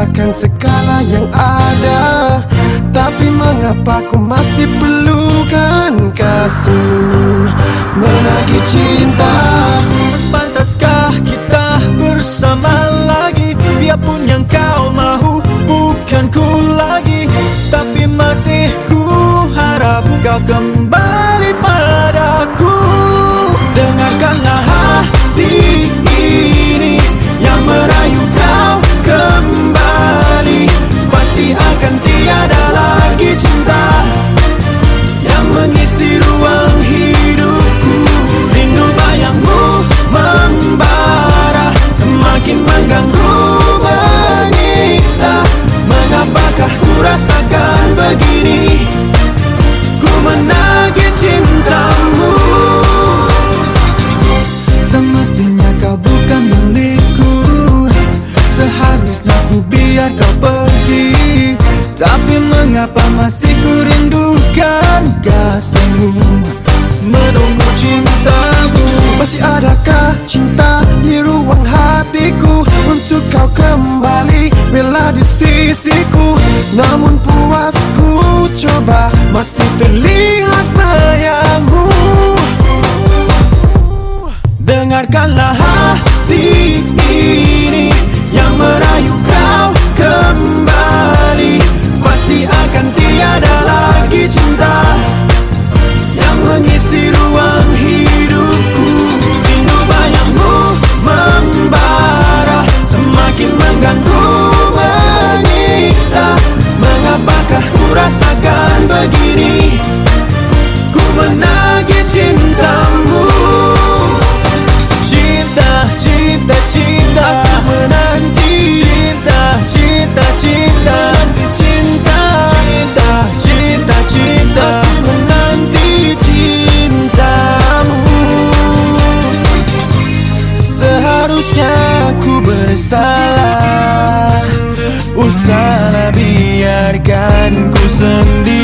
melupakan segala yang ada. Tapi mengapa ku masih perlukan kasihmu Menagih cinta? Pantaskah kita bersama lagi? Biarpun yang kau mahu bukan ku lagi. Tapi masih ku harap kau kembali biar kau pergi. Tapi mengapa masih ku rindukan kasihmu? Menunggu cintamu. Masih adakah cinta di ruang hatiku? Untuk kau kembali bela di sisiku. Namun puasku coba masih terlihat bayangmu Dengarkanlah hati bersalah. Usahlah biarkan ku sendiri